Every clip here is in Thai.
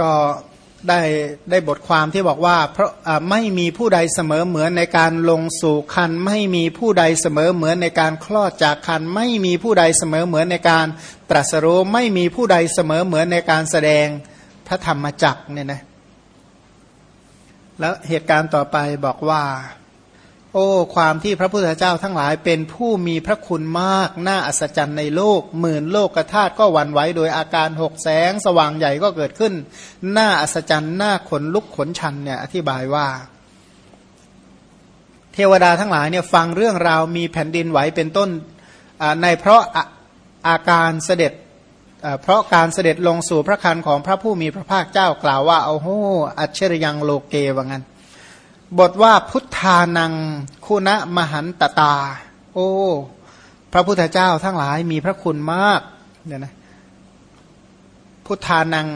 ก็ได้ได้บทความที่บอกว่า เพราะไม่มีผู้ใดเสมอเหมือนในการลงสู่คัน ไม่มีผู้ใดเสมอเหมือนในการคลอดจากคัน ไม่มีผู้ใดเสมอเหมือนในการตรัสรู้ไม่มีผู้ใดเสมอเหมือนในการแสดงพระธรรมจักเนี่ยนะแล้วเหตุการณ์ต่อไปบอกว่า โอ้ความที่พระพุทธเจ้าทั้งหลายเป็นผู้มีพระคุณมากน่าอัศจรรย์ในโลก หมื่นโลกธาตุก็หวั่นไหวโดยอาการหกแสงสว่างใหญ่ก็เกิดขึ้นน่าอัศจรรย์น่าขนลุกขนชันเนี่ยอธิบายว่า เทวดาทั้งหลายเนี่ยฟังเรื่องราวมีแผ่นดินไหวเป็นต้นในเพราะอาการเสด็จเพราะการเสด็จลงสู่พระคันของพระผู้มีพระภาคเจ้า กล่าวว่าเอาโหอัจฉริยังโลเกว่างั้น บทว่าพุทธานังคุณะมหันตตา โอ้ พระพุทธเจ้าทั้งหลายมีพระคุณมากเนี่ยนะพุทธานัง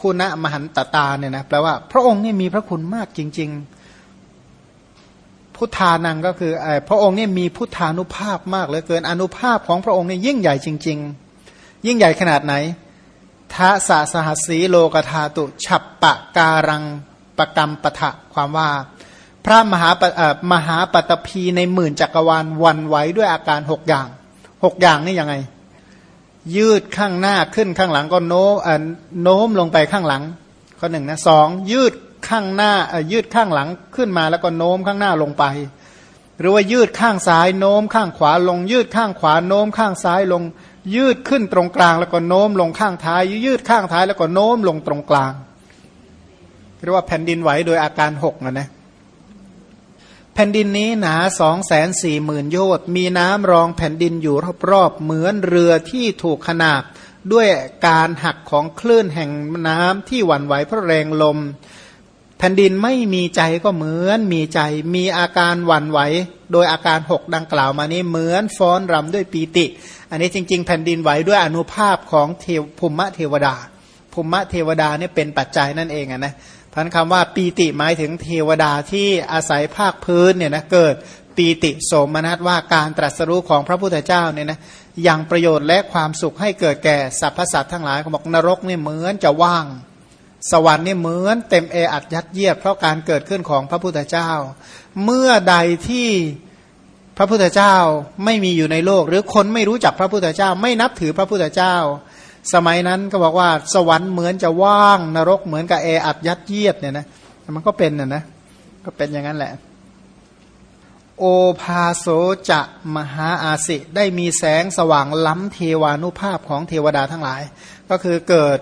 คุณะมหันตตาเนี่ยนะแปลว่าพระองค์นี่มีพระคุณมากจริง ๆ พุทธานังก็คือพระองค์นี่มีพุทธานุภาพมากเหลือเกินอนุภาพของพระองค์นี่ยิ่งใหญ่จริง ๆ ยิ่งใหญ่ขนาดไหนทะสะสหัสสีโลกธาตุฉับปะการังประกรรมปะทะความว่า พระมหามหาปตพีในหมื่นจักรวาลวันไหวด้วยอาการหกอย่างหกอย่างนี่ยังไง ยืดข้างหน้าขึ้นข้างหลังก็โน้มโน้มลงไปข้างหลัง ข้อหนึ่งนะสองยืดข้างหน้ายืดข้างหลังขึ้นมาแล้วก็โน้มข้างหน้าลงไป หรือว่ายืดข้างซ้ายโน้มข้างขวาลง ยืดข้างขวาโน้มข้างซ้ายลง ยืดขึ้นตรงกลางแล้วก็โน้มลงข้างท้าย ยืดข้างท้ายแล้วก็โน้มลงตรงกลางเรียกว่าแผ่นดินไหวโดยอาการหกนะนะ แผ่นดินนี้หนาสองแสนสี่หมื่นโยชน์มีน้ำรองแผ่นดินอยู่รอบๆเหมือนเรือที่ถูกขนาบด้วยการหักของคลื่นแห่งน้ำที่หวั่นไหวเพราะแรงลม แผ่นดินไม่มีใจก็เหมือนมีใจ มีอาการหวั่นไหว โดยอาการหกดังกล่าวมานี้เหมือนฟ้อนรำด้วยปีติ อันนี้จริง ๆ แผ่นดินไหวด้วยอนุภาพของเทวภูมิเทวดาภูมิเทวดาเนี่ยเป็นปัจจัยนั่นเองนะ พันคำว่าปีติหมายถึงเทวดาที่อาศัยภาคพื้นเนี่ยนะเกิดปีติโสมนัสว่าการตรัสรู้ของพระพุทธเจ้าเนี่ยนะยังประโยชน์และความสุขให้เกิดแก่สรรพสัตว์ทั้งหลายเขาบอกนรกเนี่ยเหมือนจะว่าง สวรรค์เนี่ยเหมือนเต็มเออัดยัดเยียดเพราะการเกิดขึ้นของพระพุทธเจ้า เมื่อใดที่พระพุทธเจ้าไม่มีอยู่ในโลก หรือคนไม่รู้จักพระพุทธเจ้า ไม่นับถือพระพุทธเจ้า สมัยนั้นก็บอกว่าสวรรค์เหมือนจะว่างนรกเหมือนกับแออัดยัดเยียดเนี่ยนะมันก็เป็นน่ะนะก็เป็นอย่างนั้นแหละ โอภาโสจะมหาอาสิ ได้มีแสงสว่างล้ำเทวานุภาพของเทวดาทั้งหลาย ก็คือเกิด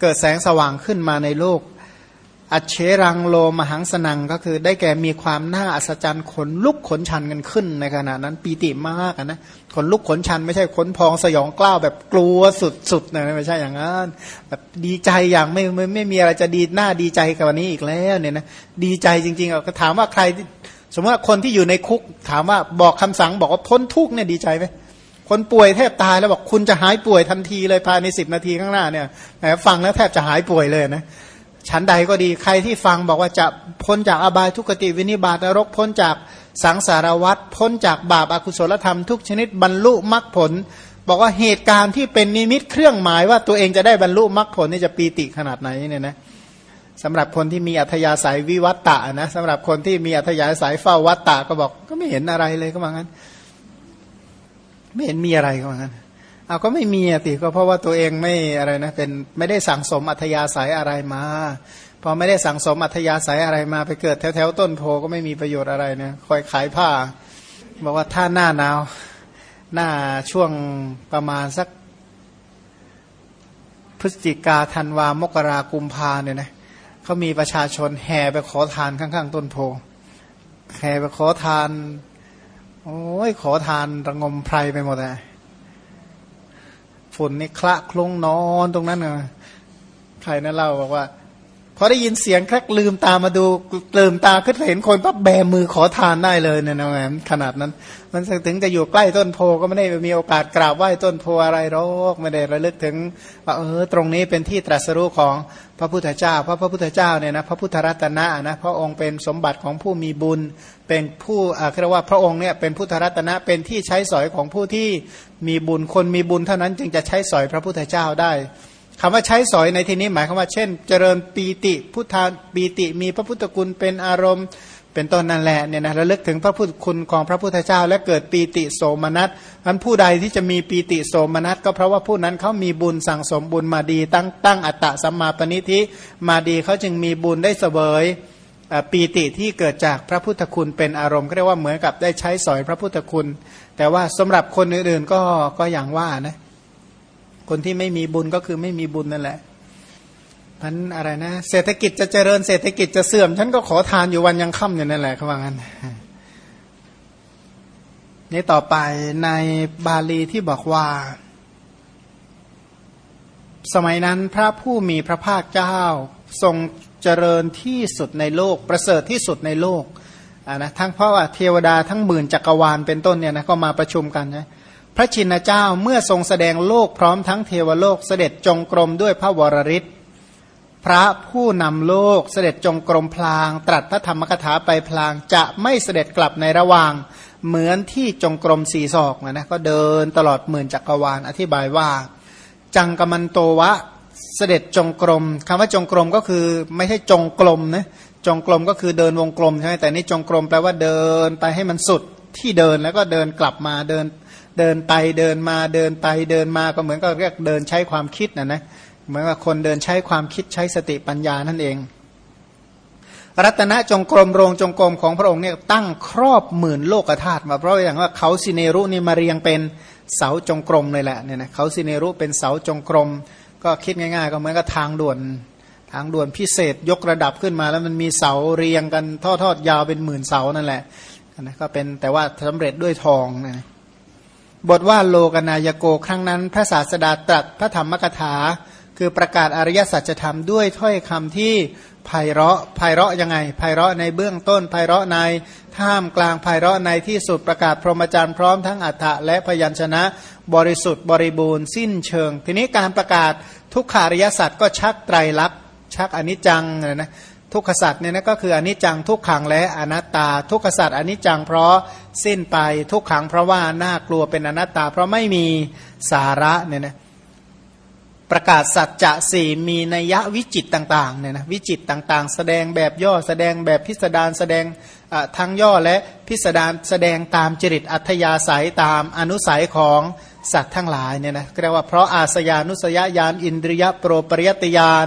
เกิดแสงสว่างขึ้นมาในโลก อัเชรังโลมหังสนังก็คือได้แก่มีความน่าอัศจรรย์ขนลุกขนชันกันขึ้นในขณะนั้นปีติมากนะขนลุกขนชันไม่ใช่ขนพองสยองกล้าวแบบกลัวสุดๆนะไม่ใช่อย่างนั้นแบบดีใจอย่างไม่ไม่ไม่มีอะไรจะดีหน้าดีใจกับวันนี้อีกแล้วเนี่ยนะดีใจจริงๆก็ถามว่าใคร สมมติว่าคนที่อยู่ในคุก ถามว่าบอกคำสั่งบอกว่าพ้นทุกเนี่ยดีใจไหมคนป่วยแทบตายแล้วบอกคุณจะหายป่วยทันทีเลยภายในสิบนาทีข้างหน้าเนี่ยฟังแล้วแทบจะหายป่วยเลยนะ ชั้นใดก็ดีใครที่ฟังบอกว่าจะพ้นจากอบายทุกติวินิบาตนรกพ้นจากสังสารวัฏพ้นจากบาปอากุศลธรรมทุกชนิดบรรลุมรรคผล บอกว่าเหตุการณ์ที่เป็นนิมิตเครื่องหมายว่าตัวเองจะได้บรรลุมรรคผลนี่จะปีติขนาดไหนเนี่ยนะสำหรับคนที่มีอัธยาศัยวิวัตตะนะสำหรับคนที่มีอัธยาศัยเฝ้าวัตตะก็บอกก็ไม่เห็นอะไรเลยก็ว่างั้น ไม่เห็นมีอะไรก็ว่างั้น เอาก็ไม่มีอะติก็เพราะว่าตัวเองไม่อะไรนะเป็นไม่ได้สั่งสมอัธยาศัยอะไรมาพอไม่ได้สั่งสมอัธยาศัยอะไรมาไปเกิดแถวๆต้นโพก็ไม่มีประโยชน์อะไรเนี่ยคอยขายผ้า บอกว่าถ้าหน้าหนาว หน้าช่วงประมาณสัก พฤศจิกาธันวามกรากุมภาเนี่ยนะเขามีประชาชนแห่ไปขอทานข้าง ๆ ต้นโพแห่ไปขอทาน โอ้ยขอทานระงมไพรไปหมดเลย ฝุ่นนี่คละคลุ้งนอนตรงนั้นเนะใครนั่นเล่าบอกว่า พอได้ยินเสียงแครกลืมตามาดูลืมตาขึ้นเห็นคนปั๊บแบมือขอทานได้เลยเนี่ยนะแหมขนาดนั้น มันถึงจะอยู่ใกล้ต้นโพก็ไม่ได้มีโอกาสกราบไหว้ต้นโพอะไรหรอกไม่ได้ระลึกถึงว่าเออตรงนี้เป็นที่ตรัสรู้ของพระพุทธเจ้าเพราะพระพุทธเจ้าเนี่ยนะพระพุทธรัตนะนะพระองค์เป็นสมบัติของผู้มีบุญ เป็นผู้อ่าเรียกว่าพระองค์เนี่ยเป็นพุทธรัตนะเป็นที่ใช้สอยของผู้ที่มีบุญคนมีบุญเท่านั้นจึงจะใช้สอยพระพุทธเจ้าได้ คำว่าใช้สอยในที่นี้หมายความว่าเช่น เจริญปีติพุทธาปีติมีพระพุทธคุณเป็นอารมณ์ เป็นต้นนั่นแหละเนี่ยนะระลึกถึงพระพุทธคุณของพระพุทธเจ้า และเกิดปีติโสมนัสมันผู้ใดที่จะมีปีติโสมนัสก็เพราะว่าผู้นั้นเขามีบุญสั่งสมบุญมาดี ตั้งตั้งอัตตะสัมมาปณิธิมาดีเขาจึงมีบุญได้เสวยปีติที่เกิดจากพระพุทธคุณเป็นอารมณ์เรียกว่าเหมือนกับได้ใช้สอยพระพุทธคุณ แต่ว่าสำหรับคนอื่นๆก็ก็อย่างว่านะ คนที่ไม่มีบุญก็คือไม่มีบุญนั่นแหละพันอะไรนะ เศรษฐกิจจะเจริญเศรษฐกิจจะเสื่อม ฉันก็ขอทานอยู่วันยังค่ำอยู่นั่นแหละเขาว่างั้นนี่ต่อไปในบาลีที่บอกว่า สมัยนั้นพระผู้มีพระภาคเจ้า ทรงเจริญที่สุดในโลก ประเสริฐที่สุดในโลกอ่านะทั้งเพราะว่าเทวดาทั้งหมื่นจักรวาลเป็นต้นเนี่ยนะก็มาประชุมกันนะ พระชินเจ้าเมื่อทรงแสดงโลกพร้อมทั้งเทวโลกเสด็จจงกรมด้วยพระวรริศพระผู้นำโลกเสด็จจงกรมพลาง ตรัสพระธรรมกถาไปพลางจะไม่เสด็จกลับในระหว่าง เหมือนที่จงกรมสีศอกนะนะก็เดินตลอดหมื่นจักรวาลอธิบายว่า จังกมันโตวะเสด็จจงกรมคำว่าจงกรมก็คือไม่ใช่จงกลมนะจงกรมก็คือเดินวงกลมใช่ไหมแต่นี่จงกรมแปลว่าเดินไปให้มันสุดที่เดินแล้วก็เดินกลับมาเดิน เดินไปเดินมาเดินไปเดินมาก็เหมือนก็เรียกเดินใช้ความคิดนะนะเหมือนว่าคนเดินใช้ความคิดใช้สติปัญญานั่นเอง รัตนจงกรมโรงจงกรมของพระองค์เนี่ยตั้งครอบหมื่นโลกธาตุมาเพราะอย่างว่าเขาสิเนรุนี่มาเรียงเป็นเสาจงกรมเลยแหละเนี่ยนะเขาสิเนรุเป็นเสาจงกรม ก็คิดง่าย ๆ ก็เหมือนกับทางด่วนทางด่วนพิเศษยกระดับขึ้นมาแล้วมันมีเสาเรียงกันทอดทอดยาวเป็นหมื่นเสานั่นแหละนะก็เป็นแต่ว่าสำเร็จด้วยทองนะ บทว่าโลกนายโกครั้งนั้น พระศาสดาตรัสพระธรรมกถา คือประกาศอริยสัจธรรมด้วยถ้อยคำที่ไพเราะไพเราะยังไงไพเราะในเบื้องต้นไพเราะในท่ามกลางไพเราะในที่สุดประกาศพรหมจรรย์พร้อมทั้งอัฏฐะและพยัญชนะ บริสุทธิ์บริบูรณ์สิ้นเชิง ทีนี้การประกาศทุกขาริยสัจก็ชักไตรลักษณ์ชักอนิจจังนะ ทุกขสัตว์เนี่ยนะก็คืออนิจจังทุกขังและอนัตตา ทุกขสัตว์อนิจจังเพราะสิ้นไปทุกขังเพราะว่าน่ากลัวเป็นอนัตตา เพราะไม่มีสาระเนี่ยนะประกาศสัจจะสี่มีนัยวิจิตต่างๆเนี่ยนะวิจิตต่างๆ แสดงแบบย่อแสดงแบบพิสดารแสดงทั้งย่อและพิสดารแสดงตามจริตอัธยาศัยตามอนุสัยของ สัตว์ทั้งหลายเนี่ยนะเรียกว่าเพราะอาสยานุสยญาณอินทรียโปรปริยติญาณ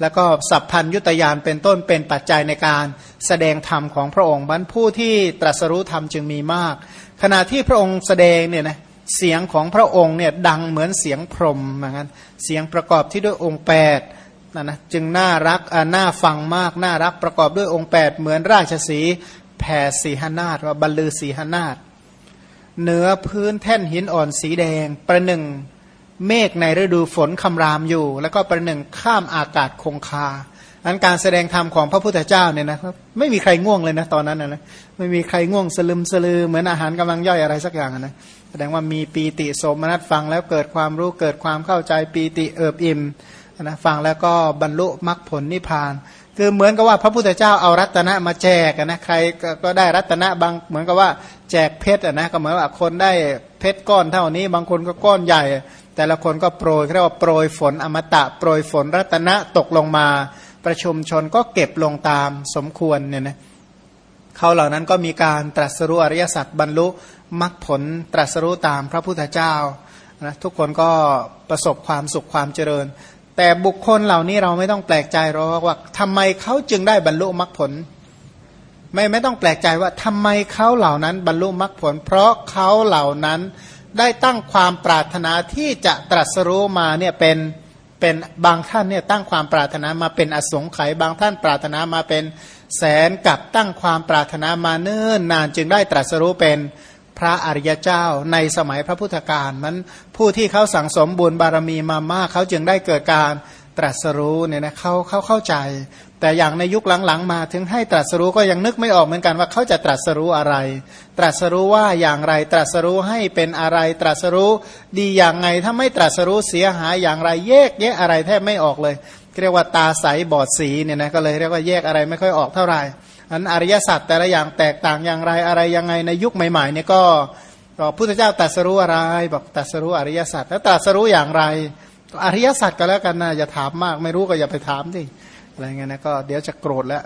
แล้วก็สัพพัญยุตยานเป็นต้นเป็นปัจจัยในการแสดงธรรมของพระองค์บรรผู้ที่ตรัสรู้ธรรมจึงมีมาก ขณะที่พระองค์แสดงเนี่ยนะเสียงของพระองค์เนี่ยดังเหมือนเสียงพรมเหมือนกันเสียงประกอบที่ด้วยองค์แปดนะนะจึงน่ารักน่าฟังมากน่ารักประกอบด้วยองค์แปดเหมือนราชสีแผ่สีหนาฏว่าบรรลือสีหนาฏ เหนือพื้นแท่นหินอ่อนสีแดง ประหนึ่งเมฆในฤดูฝนคำรามอยู่ แล้วก็ประหนึ่งข้ามอากาศคงคาอันการแสดงธรรมของพระพุทธเจ้าเนี่ยนะครับไม่มีใครง่วงเลยนะตอนนั้นนะไม่มีใครง่วงสลึมสลือเหมือนอาหารกำลังย่อยอะไรสักอย่างนะแสดงว่ามีปีติโสมนัสฟังแล้วเกิดความรู้เกิดความเข้าใจปีติเอิบอิ่มนะฟังแล้วก็บรรลุมรรคผลนิพพาน คือเหมือนกับว่าพระพุทธเจ้าเอารัตนะมาแจกนะใครก็ได้รัตนะบางเหมือนกับว่าแจกเพชรนะก็เหมือนว่าคนได้เพชรก้อนเท่านี้ บางคนก็ก้อนใหญ่ แต่ละคนก็โปรยเรียกว่าโปรยฝนอมตะโปรยฝนรัตนะตกลงมาประชุมชนก็เก็บลงตามสมควรเนี่ยนะเขาเหล่านั้นก็มีการตรัสรู้อริยสัจบรรลุมรรคผลตรัสรู้ตามพระพุทธเจ้านะทุกคนก็ประสบความสุขความเจริญ แต่บุคคลเหล่านี้เราไม่ต้องแปลกใจหรอกว่าทำไมเขาจึงได้บรรลุมรรคผล ไม่ไม่ต้องแปลกใจว่าทำไมเขาเหล่านั้นบรรลุมรรคผล เพราะเขาเหล่านั้นได้ตั้งความปรารถนาที่จะตรัสรู้มาเนี่ยเป็นเป็นบางท่านเนี่ยตั้งความปรารถนามาเป็นอสงไขยบางท่านปรารถนามาเป็นแสนกับตั้งความปรารถนามาเนิ่นนานจึงได้ตรัสรู้เป็น พระอริยเจ้าในสมัยพระพุทธการนั้นผู้ที่เขาสั่งสมบุญบารมีมามากเขาจึงได้เกิดการตรัสรู้เนี่ยนะเขาเขาเข้าใจ แต่อย่างในยุคหลังๆ มาถึงให้ตรัสรู้ก็ยังนึกไม่ออกเหมือนกันว่าเขาจะตรัสรู้อะไร ตรัสรู้ว่าอย่างไรตรัสรู้ให้เป็นอะไรตรัสรู้ดีอย่างไงถ้าไม่ตรัสรู้เสียหายอย่างไรแยกแยะอะไรแทบไม่ออกเลยเรียกว่าตาใสบอดสีเนี่ยนะก็เลยเรียกว่าแยกอะไรไม่ค่อยออกเท่าไหร่ อันอริยสัจแต่ละอย่างแตกต่างอย่างไรอะไรยังไงในยุคใหม่ๆเนี่ยก็พระพุทธเจ้าตรัสรู้อะไร บอกตรัสรู้อริยสัจแล้วตรัสรู้อย่างไร อริยสัจก็แล้วกันนะอย่าถามมาก ไม่รู้ก็อย่าไปถามสิอะไรเงี้ยนะก็เดี๋ยวจะโกรธแล้ว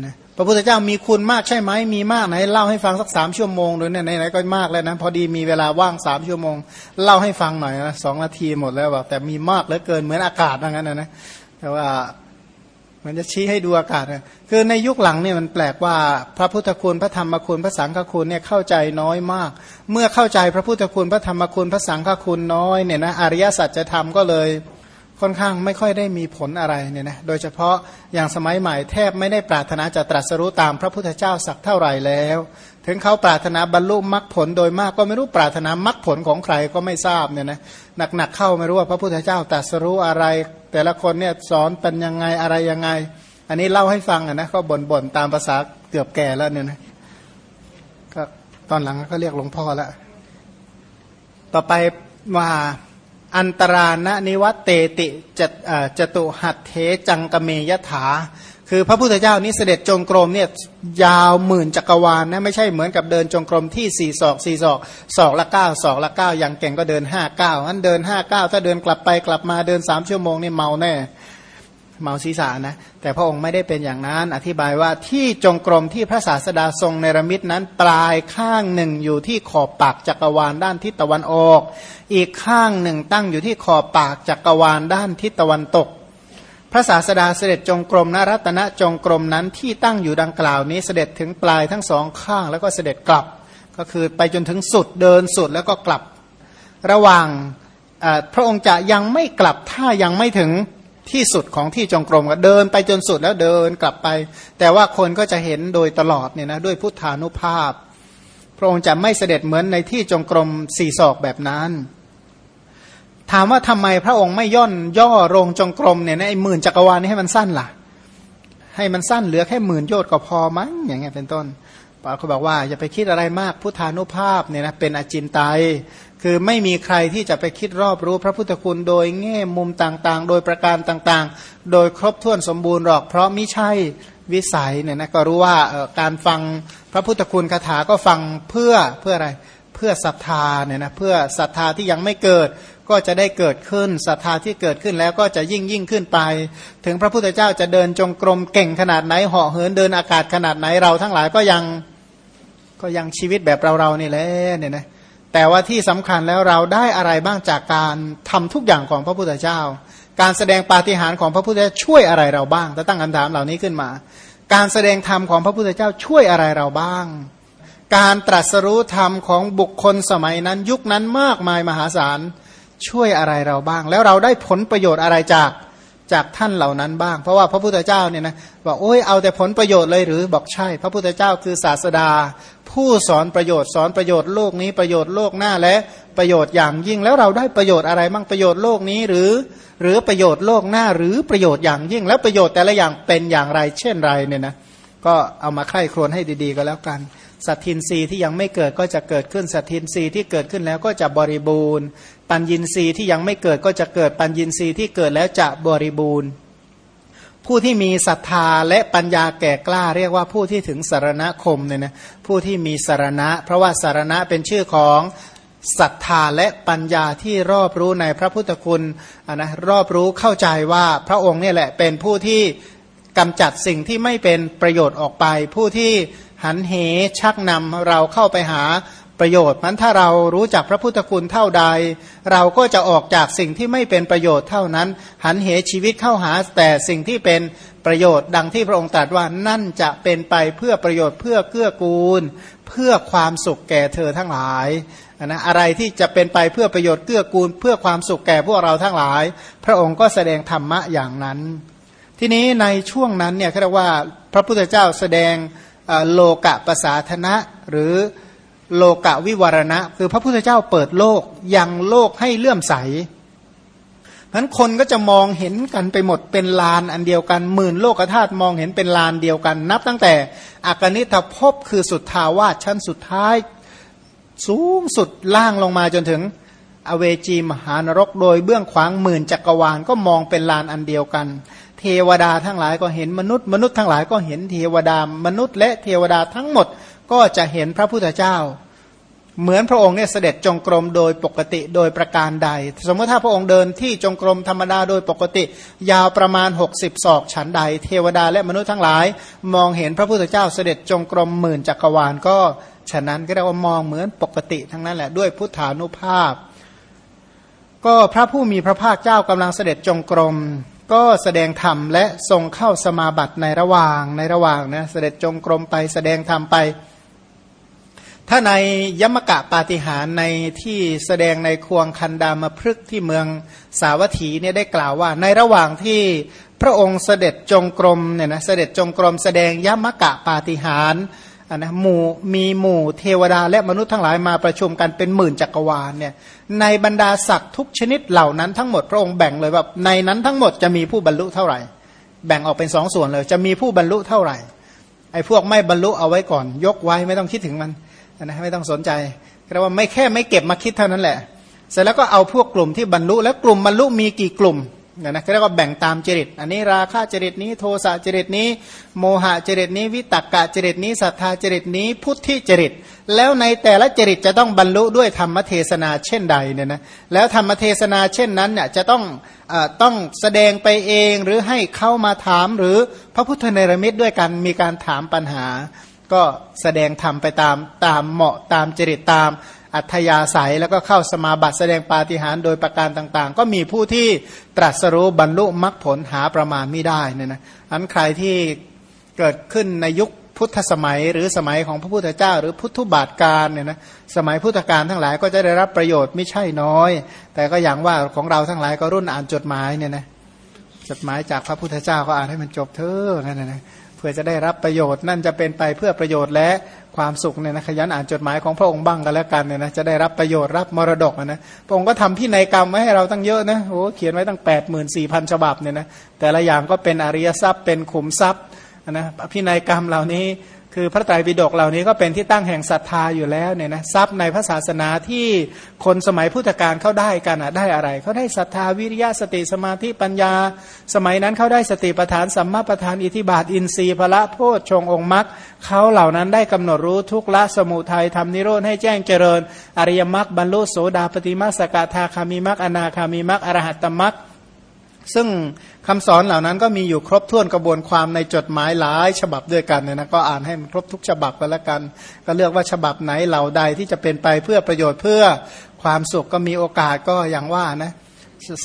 นะพระพุทธเจ้ามีคุณมากใช่ไหมมีมากไหนเล่าให้ฟังสักสามชั่วโมงเลยเนี่ยไหนๆก็มากแล้วนะพอดีมีเวลาว่างสามชั่วโมง เล่าให้ฟังหน่อยนะสองนาทีหมดแล้วแบบแต่มีมากเหลือเกินเหมือนอากาศอย่างนั้นนะนะแต่ว่า มันจะชี้ให้ดูอากาศนะคือในยุคหลังเนี่ยมันแปลกว่าพระพุทธคุณพระธรรมคุณพระสังฆคุณเนี่ยเข้าใจน้อยมาก เมื่อเข้าใจพระพุทธคุณพระธรรมคุณพระสังฆคุณน้อยเนี่ยนะอริยสัจจะทำก็เลยค่อนข้างไม่ค่อยได้มีผลอะไรเนี่ยนะ โดยเฉพาะอย่างสมัยใหม่แทบไม่ได้ปรารถนาจะตรัสรู้ตามพระพุทธเจ้าสักเท่าไหร่แล้ว ถึงเขาปรารถนาบรรลุมรรคผลโดยมากก็ไม่รู้ปรารถนามรรคผลของใครก็ไม่ทราบเนี่ยนะหนักๆเข้าไม่รู้ว่าพระพุทธเจ้าตรัสรู้อะไร แต่ละคนเนี่ยสอนเป็นยังไงอะไรยังไง อันนี้เล่าให้ฟังนะก็บ่นๆตามภาษาเกือบแก่แล้วเนี่ยนะก็ตอนหลังก็เรียกหลวงพ่อล้วต่อไปว่าอันตรานะนิวัตเตติจจตุหัตเทจังกเมยถา คือพระพุทธเจ้านี้เสด็จจงกรมเนี่ยยาวหมื่นจักรวาลนะไม่ใช่เหมือนกับเดินจงกรมที่สี่ศอกสี่ศอกศอกละเก้าศอกละเก้าอย่างเก่งก็เดินห้าเก้างั้นเดินห้าเก้าถ้าเดินกลับไปกลับมาเดินสามชั่วโมงนี่เมาแน่เมาศีรษะนะแต่พระองค์ไม่ได้เป็นอย่างนั้น อธิบายว่าที่จงกรมที่พระศาสดาทรงเนรมิตนั้นปลายข้างหนึ่งอยู่ที่ขอบปากจักรวาลด้านทิศตะวันออก อีกข้างหนึ่งตั้งอยู่ที่ขอบปากจักรวาลด้านทิศตะวันตก พระศาสดาเสด็จจงกรมนรัตนจงกรมนั้นที่ตั้งอยู่ดังกล่าวนี้เสด็จถึงปลายทั้งสองข้างแล้วก็เสด็จกลับ ก็คือไปจนถึงสุดเดินสุดแล้วก็กลับ ระหว่างพระองค์จะยังไม่กลับถ้ายังไม่ถึงที่สุดของที่จงกรมก็เดินไปจนสุดแล้วเดินกลับไป แต่ว่าคนก็จะเห็นโดยตลอดเนี่ยนะด้วยพุทธานุภาพ พระองค์จะไม่เสด็จเหมือนในที่จงกรมสี่ศอกแบบนั้น ถามว่าทำไมพระองค์ไม่ย่อนย่อโรงจงกรมเนี่ยในหมื่นจักรวาลนี้ให้มันสั้นล่ะ ให้มันสั้นเหลือแค่หมื่นโยชน์ก็พอมั้งอย่างเงี้ยเป็นต้นปาเขาบอกว่าอย่าไปคิดอะไรมากพุทธานุภาพเนี่ยนะเป็นอจินไตยคือไม่มีใครที่จะไปคิดรอบรู้พระพุทธคุณโดยแง่มุมต่างๆ โดยประการต่างๆ โดยครบถ้วนสมบูรณ์หรอกเพราะมิใช่วิสัยเนี่ยนะก็รู้ว่าการฟังพระพุทธคุณคาถาก็ฟังเพื่อเพื่ออะไรเพื่อศรัทธาเนี่ยนะเพื่อศรัทธาที่ยังไม่เกิด ก็จะได้เกิดขึ้นศรัทธาที่เกิดขึ้นแล้วก็จะยิ่งยิ่งขึ้นไป ถึงพระพุทธเจ้าจะเดินจงกรมเก่งขนาดไหนเหาะเหินเดินอากาศขนาดไหนเราทั้งหลายก็ยังก็ยังชีวิตแบบเราๆนี่แหละเนี่ยนะแต่ว่าที่สำคัญแล้วเราได้อะไรบ้างจากการทำทุกอย่างของพระพุทธเจ้า การแสดงปาฏิหาริย์ของพระพุทธเจ้าช่วยอะไรเราบ้างถ้าตั้งคำถามเหล่านี้ขึ้นมา การแสดงธรรมของพระพุทธเจ้าช่วยอะไรเราบ้าง การตรัสรู้ธรรมของบุคคลสมัยนั้นยุคนั้นมากมายมหาศาล ช่วยอะไรเราบ้าง แล้วเราได้ผลประโยชน์อะไรจากจากท่านเหล่านั้นบ้าง เพราะว่าพระพุทธเจ้าเนี่ยนะบอกโอ้ยเอาแต่ผลประโยชน์เลยหรือบอกใช่ พระพุทธเจ้าคือศาสดา ผู้สอนประโยชน์สอนประโยชน์โลกนี้ประโยชน์โลกหน้าและประโยชน์อย่างยิ่งแล้วเราได้ประโยชน์อะไรบ้างประโยชน์โลกนี้หรือ หรือประโยชน์โลกหน้าหรือประโยชน์อย่างยิ่ง แล้วประโยชน์แต่ละอย่างเป็นอย่างไร เช่นไรเนี่ยนะก็เอามาไข้ครวนให้ดีๆ ก็แล้วกันสัตทินรีที่ยังไม่เกิดก็จะเกิดขึ้นสัตทินรีที่เกิดขึ้นแล้วก็จะบริบูรณ์ ปัญญินรีที่ยังไม่เกิดก็จะเกิดปัญญินรีที่เกิดแล้วจะบริบูรณ์ ผู้ที่มีศรัทธาและปัญญาแก่กล้า เรียกว่าผู้ที่ถึงสารณคมเนี่ยนะผู้ที่มีสารณะ เพราะว่าสารณะเป็นชื่อของศรัทธาและปัญญาที่รอบรู้ในพระพุทธคุณนะรอบรู้เข้าใจว่าพระองค์เนี่ยแหละเป็นผู้ที่กำจัดสิ่งที่ไม่เป็นประโยชน์ออกไป ผู้ที่หันเหชักนำเราเข้าไปหา ประโยชน์มันถ้าเรารู้จักพระพุทธคุณเท่าใด เราก็จะออกจากสิ่งที่ไม่เป็นประโยชน์เท่านั้น หันเหชีวิตเข้าหาแต่สิ่งที่เป็นประโยชน์ ดังที่พระองค์ตรัสว่านั่นจะเป็นไปเพื่อประโยชน์เพื่อเกื้อกูล เพื่อความสุขแก่เธอทั้งหลายนะอะไรที่จะเป็นไปเพื่อประโยชน์เกื้อกูล เพื่อความสุขแก่พวกเราทั้งหลาย พระองค์ก็แสดงธรรมะอย่างนั้น ทีนี้ในช่วงนั้นเนี่ยเรียกว่าพระพุทธเจ้าแสดงโลกะปสาธนะหรือ โลกะวิวารณะ คือพระพุทธเจ้าเปิดโลกยังโลกให้เลื่อมใสนั้นคนก็จะมองเห็นกันไปหมดเป็นลานอันเดียวกันหมื่นโลกธาตุมองเห็นเป็นลานเดียวกัน นับตั้งแต่อากนิทภพคือสุดทาวาชั้นสุดท้าย สูงสุดล่างลงมาจนถึง อเวจีมหานรกโดยเบื้องขวางหมื่นจักรวาลก็มองเป็นลานอันเดียวกัน เทวดาทั้งหลายก็เห็นมนุษย์ มนุษย์ทั้งหลายก็เห็นเทวดามนุษย์และเทวดาทั้งหมด ก็จะเห็นพระพุทธเจ้า เหมือนพระองค์เนี่ยเสด็จจงกรมโดยปกติโดยประการใด สมมติถ้าพระองค์เดินที่จงกรมธรรมดาโดยปกติ ยาวประมาณ 60ศอกฉันใด เทวดาและมนุษย์ทั้งหลาย มองเห็นพระพุทธเจ้าเสด็จจงกรมหมื่นจักรวาลก็ฉะนั้นก็เรียกว่ามองเหมือนปกติทั้งนั้นแหละด้วยพุทธานุภาพ ก็พระผู้มีพระภาคเจ้ากำลังเสด็จจงกรมก็แสดงธรรมและทรงเข้าสมาบัติในระหว่างในระหว่างนะเสด็จจงกรมไปแสดงธรรมไป ถ้าในยมกะปาฏิหารในที่แสดงในควงคันดามพฤกที่เมืองสาวัตถีเนี่ยได้กล่าวว่า ในระหว่างที่พระองค์เสด็จจงกรมเนี่ยนะเสด็จจงกรมแสดงยมกะปาฏิหารนนะหมู่มีหมู่เทวดาและมนุษย์ทั้งหลายมาประชุมกันเป็นหมื่นจักรวาลเนี่ยในบรรดาศักดิ์ทุกชนิดเหล่านั้นทั้งหมดพระองค์แบ่งเลยแบบในนั้นทั้งหมดจะมีผู้บรรลุเท่าไหร่ แบ่งออกเป็นสองส่วนเลย จะมีผู้บรรลุเท่าไหร่ไอ้พวกไม่บรรลุเอาไว้ก่อน ยกไว้ไม่ต้องคิดถึงมัน นะไม่ต้องสนใจแปลว่าไม่แค่ไม่เก็บมาคิดเท่านั้นแหละ เสร็จแล้วก็เอาพวกกลุ่มที่บรรลุ แล้วกลุ่มบรรลุมีกี่กลุ่มนะนะเรียกว่าแบ่งตามจริต อันนี้ราคะจริตนี้โทสะจริตนี้ โมหะจริตนี้ วิตกกะจริตนี้ศรัทธาจริตนี้ พุทธิจริต แล้วในแต่ละจริตจะต้องบรรลุด้วยธรรมเทศนาเช่นใดเนี่ยนะแล้วธรรมเทศนาเช่นนั้นเนี่ยจะต้องอต้องแสดงไปเองหรือให้เข้ามาถามหรือพระพุทธเนรมิตด้วยกันมีการถามปัญหา ก็แสดงธรรมไปตามตามเหมาะตามจริตตามอัธยาศัยแล้วก็เข้าสมาบัติแสดงปาฏิหาริย์โดยประการต่างๆ ก็มีผู้ที่ตรัสรู้บรรลุมรรคผลหาประมาณไม่ได้เนี่ยนะอันใครที่เกิดขึ้นในยุคพุทธสมัย หรือสมัยของพระพุทธเจ้า หรือพุทธบาทการเนี่ยนะสมัยพุทธกาลทั้งหลายก็จะได้รับประโยชน์ไม่ใช่น้อย แต่ก็อย่างว่าของเราทั้งหลายก็รุ่นอ่านจดหมายเนี่ยนะจดหมายจากพระพุทธเจ้าก็อ่านให้มันจบเถอะนั่นนะ พื่อจะได้รับประโยชน์นั่นจะเป็นไปเพื่อประโยชน์และความสุขเนี่ยนะขยันอ่านจดหมายของพระองค์บ้างกันแล้วกันเนี่ยนะจะได้รับประโยชน์รับมรดกนะพระองค์ก็ทำพินัยกรรมไว้ให้เราตั้งเยอะนะโอ้เขียนไว้ตั้งแปดหมื่นสี่พันฉบับเนี่ยนะแต่ละอย่างก็เป็นอริยทรัพย์เป็นขุมทรัพย์นะพินัยกรรมเหล่านี้ คือพระไตรปิฎกเหล่านี้ก็เป็นที่ตั้งแห่งศรัทธาอยู่แล้วเนี่ยนะทรัพย์ในพระศาสนาที่คนสมัยพุทธกาลเขาได้กันอะได้อะไรเขาได้ศรัทธาวิริยะสติสมาธิปัญญา สมัยนั้นเขาได้สติปัฏฐานสัมมาปัฏฐานอิทิบาทอินทรีย์พระโพชฌงองค์มรรคเขาเหล่านั้นได้กำหนดรู้ทุกละสมุทัยทำนิโรธให้แจ้งเจริญ อริยมรรคบรรลุโสดาปฏิมาสกทาคามิมรรคอนาคามิมรรคอรหัตตมรรค ซึ่งคำสอนเหล่านั้นก็มีอยู่ครบถ้วนกระบวนความในจดหมายหลายฉบับด้วยกันเนี่ยนะก็อ่านให้มันครบทุกฉบับกันละกัน ก็เลือกว่าฉบับไหนเหล่าใดที่จะเป็นไปเพื่อประโยชน์เพื่อความสุขก็มีโอกาสก็อย่างว่านะ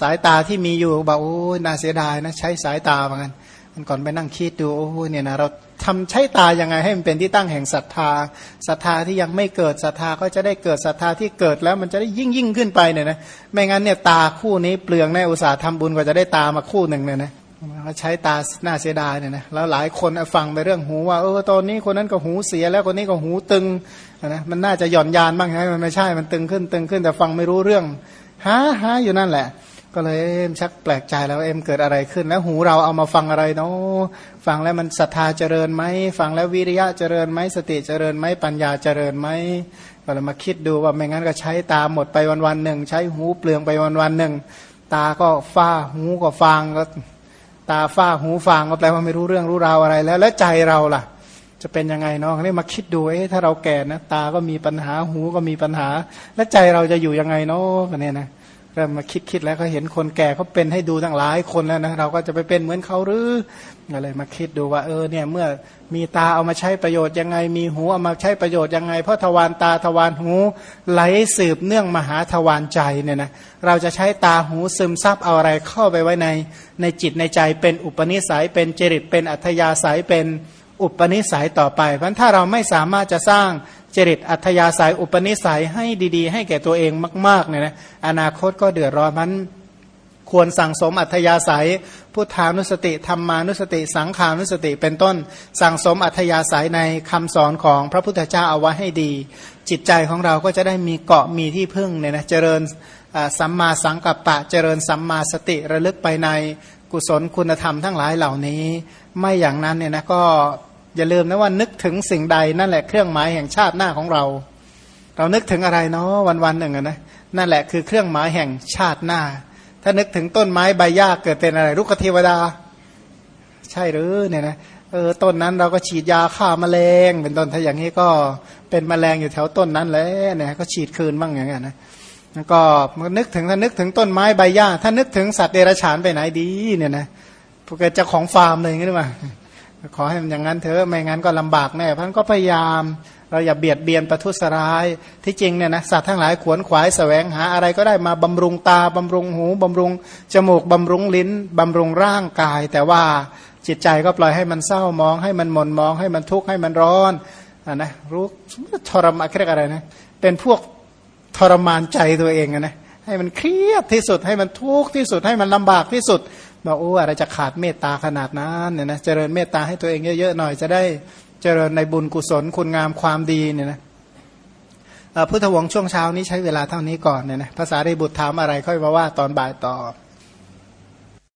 สายตาที่มีอยู่บอกโอ้น่าเสียดายนะใช้สายตาเหมือนกัน ก่อนไปนั่งคิดดูโอ้โหเนี่ยนะเราทำใช้ตายังไงให้มันเป็นที่ตั้งแห่งศรัทธาศรัทธาที่ยังไม่เกิดศรัทธาก็จะได้เกิดศรัทธาที่เกิดแล้วมันจะได้ยิ่งยิ่งขึ้นไปเนี่ยนะไม่งั้นเนี่ยตาคู่นี้เปลืองในอุตสาห์ทำบุญกว่าจะได้ตามาคู่หนึ่งเนี่ยนะเขาใช้ตาหน้าเสียดายเนี่ยนะแล้วหลายคนฟังไปเรื่องหูว่าเออตอนนี้คนนั้นก็หูเสียแล้วคนนี้ก็หูตึงนะมันน่าจะหย่อนยานบ้างใช่ไหมันไม่ใช่มันตึงขึ้นตึงขึ้นแต่ฟังไม่รู้เรื่องหาหาอยู่นั่นแหละ ก็เลยเอ็มชักแปลกใจแล้วเอ็มเกิดอะไรขึ้น แล้วหูเราเอามาฟังอะไรเนาะฟังแล้วมันศรัทธาเจริญไหมฟังแล้ววิริยะเจริญไหมสติเจริญไหมปัญญาเจริญไหมก็เลยมาคิดดูว่าไม่งั้นก็ใช้ตาหมดไปวันวันหนึ่ง ใช้หูเปลืองไปวันวันหนึ่ง ตาก็ฟ้าหูก็ฟังก็ตาฟ้าหูฟังก็แปลว่าไม่รู้เรื่องรู้ราวอะไรแล้ว แล้วใจเราล่ะ จะเป็นยังไงเนาะนี่มาคิดดูเอ๊ะถ้าเราแก่นะตาก็มีปัญหาหูก็มีปัญหา แล้วใจเราจะอยู่ยังไงเนาะกันเนี่ยนะ เรามมาคิดคิดแล้วก็เห็นคนแก่เขาเป็นให้ดูตั้งหลายคนแล้วนะเราก็จะไปเป็นเหมือนเขาหรืออะไรมาคิดดูว่าเออเนี่ยเมื่อมีตาเอามาใช้ประโยชน์ยังไง มีหูเอามาใช้ประโยชน์ยังไง เพราะทวารตาทวารหูไหลสืบเนื่องมหาทวารใจเนี่ยนะเราจะใช้ตาหูซึมซับเอาอะไรเข้าไปไว้ในในจิตในใจเป็นอุปนิสัยเป็นจริตเป็นอัธยาศัยเป็นอุปนิสัยต่อไป เพราะถ้าเราไม่สามารถจะสร้างจริตอัธยาศัยอุปนิสัยให้ดีๆ ให้แก่ตัวเองมากๆเนี่ยนะอนาคตก็เดือดร้อนมันควรสั่งสมอัธยาศัยพุทธานุสติธรรมานุสติ สังขานุสติเป็นต้น สั่งสมอัธยาศัยในคำสอนของพระพุทธเจ้าเอาไว้ให้ดี จิตใจของเราก็จะได้มีเกาะมีที่พึ่งเนี่ยนะเจริญสัมมาสังกัปปะเจริญสัมมาสติระลึกไปในกุศลคุณธรรมทั้งหลายเหล่านี้ ไม่อย่างนั้นเนี่ยนะก็ อย่าลืมนะว่านึกถึงสิ่งใดนั่นแหละเครื่องหมายแห่งชาติหน้าของเรา เรานึกถึงอะไรเนาะวันวันหนึ่งนะนั่นแหละคือเครื่องหมายแห่งชาติหน้า ถ้านึกถึงต้นไม้ใบหญ้าเกิดเป็นอะไรรุกเทวดา ใช่หรือเนี่ยนะเออต้นนั้นเราก็ฉีดยาฆ่าแมลง เป็นต้นถ้าอย่างนี้ก็เป็นแมลงอยู่แถวต้นนั้นแหละเนี่ยก็ฉีดคืนบ้างอย่างเงี้ยนะแล้วก็นึกถึงถ้านึกถึงต้นไม้ใบหญ้า ถ้านึกถึงสัตว์เดรัจฉานไปไหนดีเนี่ยนะพวกเจ้าของฟาร์มเลยงนี้หรือเปล่า ขอให้มันอย่างนั้นเถอะไม่งั้นก็ลำบากแน่พันก็พยายาม เราอย่าเบียดเบียนประทุษร้าย ที่จริงเนี่ยนะสัตว์ทั้งหลายขวนขวายแสวงหาอะไรก็ได้มาบำรุงตาบำรุงหูบำรุงจมูกบำรุงลิ้นบำรุงร่างกาย แต่ว่าจิตใจก็ปล่อยให้มันเศร้ามอง ให้มันหม่นมอง ให้มันทุกข์ให้มันร้อนอ่านะรู้ทรมานเรียกอะไรนะเป็นพวกทรมานใจตัวเองนะให้มันเครียดที่สุดให้มันทุกข์ที่สุดให้มันลำบากที่สุด บอกโอ้อะไรจะขาดเมตตาขนาดนั้นเนี่ยนะเจริญเมตตาให้ตัวเองเยอะๆหน่อยจะได้เจริญในบุญกุศลคุณงามความดีเนี่ยนะพุทธวงศ์ช่วงเช้านี้ใช้เวลาเท่านี้ก่อนเนี่ยนะภาษาริบุตรถามอะไรค่อยมาว่าตอนบ่ายต่อ